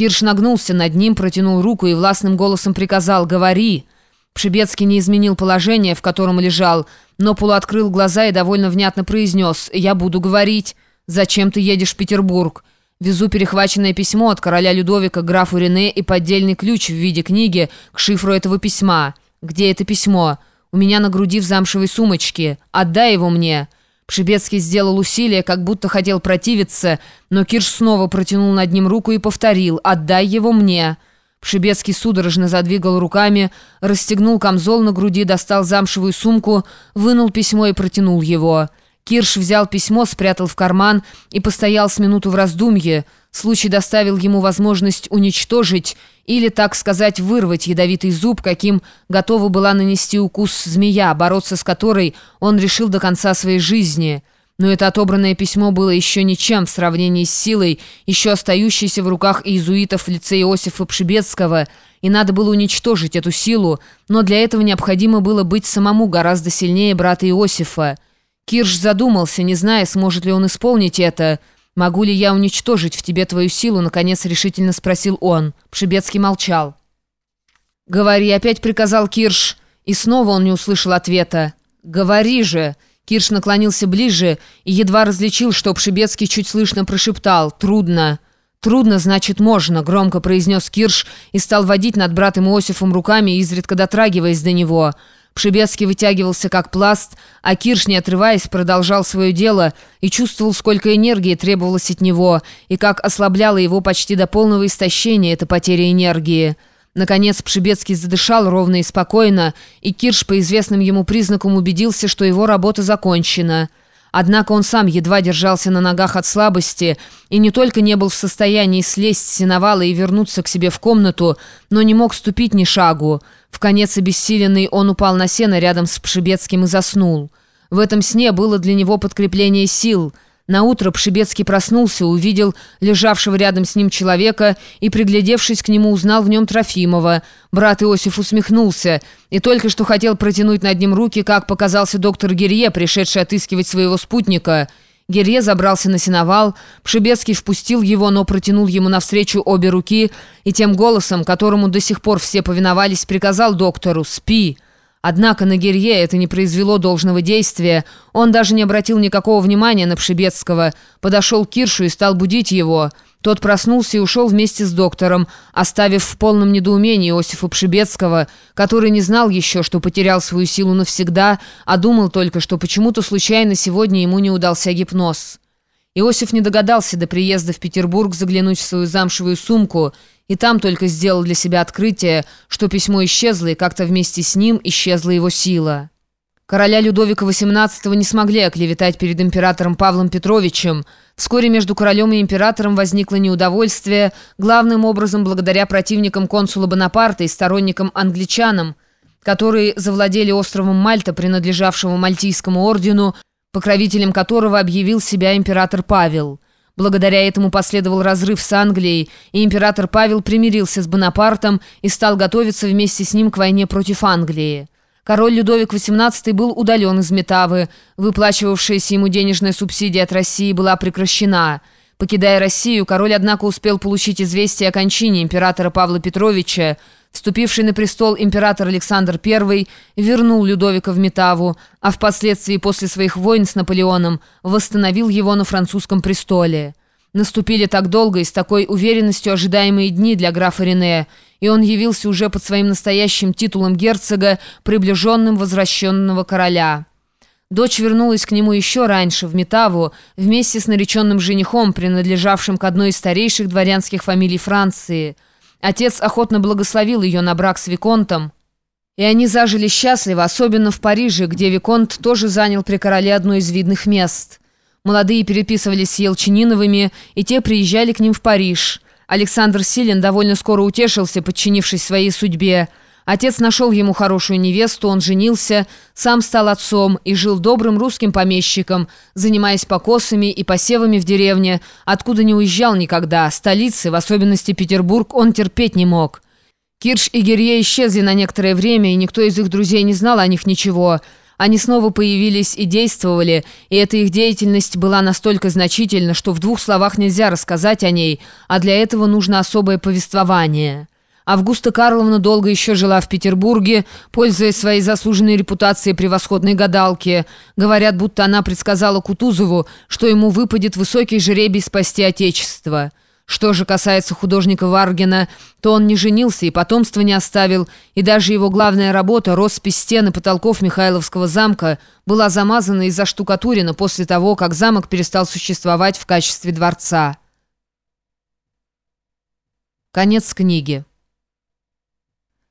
Кирш нагнулся над ним, протянул руку и властным голосом приказал «Говори!». Пшибецкий не изменил положение, в котором лежал, но полуоткрыл глаза и довольно внятно произнес «Я буду говорить. Зачем ты едешь в Петербург?» Везу перехваченное письмо от короля Людовика графу Рене и поддельный ключ в виде книги к шифру этого письма. «Где это письмо?» «У меня на груди в замшевой сумочке. Отдай его мне». Пшибецкий сделал усилие, как будто хотел противиться, но Кирш снова протянул над ним руку и повторил «Отдай его мне». Пшибецкий судорожно задвигал руками, расстегнул камзол на груди, достал замшевую сумку, вынул письмо и протянул его. Кирш взял письмо, спрятал в карман и постоял с минуту в раздумье. Случай доставил ему возможность уничтожить или, так сказать, вырвать ядовитый зуб, каким готова была нанести укус змея, бороться с которой он решил до конца своей жизни. Но это отобранное письмо было еще ничем в сравнении с силой, еще остающейся в руках иезуитов в лице Иосифа Пшибецкого, и надо было уничтожить эту силу, но для этого необходимо было быть самому гораздо сильнее брата Иосифа. Кирш задумался, не зная, сможет ли он исполнить это – «Могу ли я уничтожить в тебе твою силу?» Наконец решительно спросил он. Пшибецкий молчал. «Говори», — опять приказал Кирш. И снова он не услышал ответа. «Говори же!» Кирш наклонился ближе и едва различил, что Пшибецкий чуть слышно прошептал. «Трудно». «Трудно, значит, можно», — громко произнес Кирш и стал водить над братом Иосифом руками, изредка дотрагиваясь до него. Пшибецкий вытягивался как пласт, а Кирш, не отрываясь, продолжал свое дело и чувствовал, сколько энергии требовалось от него, и как ослабляла его почти до полного истощения эта потеря энергии. Наконец Пшибецкий задышал ровно и спокойно, и Кирш по известным ему признакам убедился, что его работа закончена. Однако он сам едва держался на ногах от слабости и не только не был в состоянии слезть с сеновала и вернуться к себе в комнату, но не мог ступить ни шагу. В конец обессиленный он упал на сено рядом с Пшибецким и заснул. В этом сне было для него подкрепление сил – Наутро Пшибецкий проснулся, увидел лежавшего рядом с ним человека и, приглядевшись к нему, узнал в нем Трофимова. Брат Иосиф усмехнулся и только что хотел протянуть над ним руки, как показался доктор Герье, пришедший отыскивать своего спутника. Герье забрался на сеновал, Пшибецкий впустил его, но протянул ему навстречу обе руки и тем голосом, которому до сих пор все повиновались, приказал доктору «Спи». Однако на Герье это не произвело должного действия. Он даже не обратил никакого внимания на Пшибецкого. Подошел к Киршу и стал будить его. Тот проснулся и ушел вместе с доктором, оставив в полном недоумении Иосифа Пшибецкого, который не знал еще, что потерял свою силу навсегда, а думал только, что почему-то случайно сегодня ему не удался гипноз. Иосиф не догадался до приезда в Петербург заглянуть в свою замшевую сумку и там только сделал для себя открытие, что письмо исчезло, и как-то вместе с ним исчезла его сила. Короля Людовика XVIII не смогли оклеветать перед императором Павлом Петровичем. Вскоре между королем и императором возникло неудовольствие, главным образом благодаря противникам консула Бонапарта и сторонникам англичанам, которые завладели островом Мальта, принадлежавшего Мальтийскому ордену, покровителем которого объявил себя император Павел. Благодаря этому последовал разрыв с Англией, и император Павел примирился с Бонапартом и стал готовиться вместе с ним к войне против Англии. Король Людовик XVIII был удален из Метавы, выплачивавшаяся ему денежная субсидия от России была прекращена – Покидая Россию, король, однако, успел получить известие о кончине императора Павла Петровича. Вступивший на престол император Александр I вернул Людовика в Метаву, а впоследствии после своих войн с Наполеоном восстановил его на французском престоле. Наступили так долго и с такой уверенностью ожидаемые дни для графа Рене, и он явился уже под своим настоящим титулом герцога, приближенным возвращенного короля. Дочь вернулась к нему еще раньше, в Метаву, вместе с нареченным женихом, принадлежавшим к одной из старейших дворянских фамилий Франции. Отец охотно благословил ее на брак с Виконтом, и они зажили счастливо, особенно в Париже, где Виконт тоже занял при короле одно из видных мест. Молодые переписывались с Елчининовыми, и те приезжали к ним в Париж. Александр Силин довольно скоро утешился, подчинившись своей судьбе – Отец нашел ему хорошую невесту, он женился, сам стал отцом и жил добрым русским помещиком, занимаясь покосами и посевами в деревне, откуда не уезжал никогда, столицы, в особенности Петербург, он терпеть не мог. Кирш и Герье исчезли на некоторое время, и никто из их друзей не знал о них ничего. Они снова появились и действовали, и эта их деятельность была настолько значительна, что в двух словах нельзя рассказать о ней, а для этого нужно особое повествование. Августа Карловна долго еще жила в Петербурге, пользуясь своей заслуженной репутацией превосходной гадалки. Говорят, будто она предсказала Кутузову, что ему выпадет высокий жеребий спасти Отечество. Что же касается художника Варгина, то он не женился и потомства не оставил, и даже его главная работа «Роспись стен и потолков Михайловского замка» была замазана и заштукатурена после того, как замок перестал существовать в качестве дворца. Конец книги.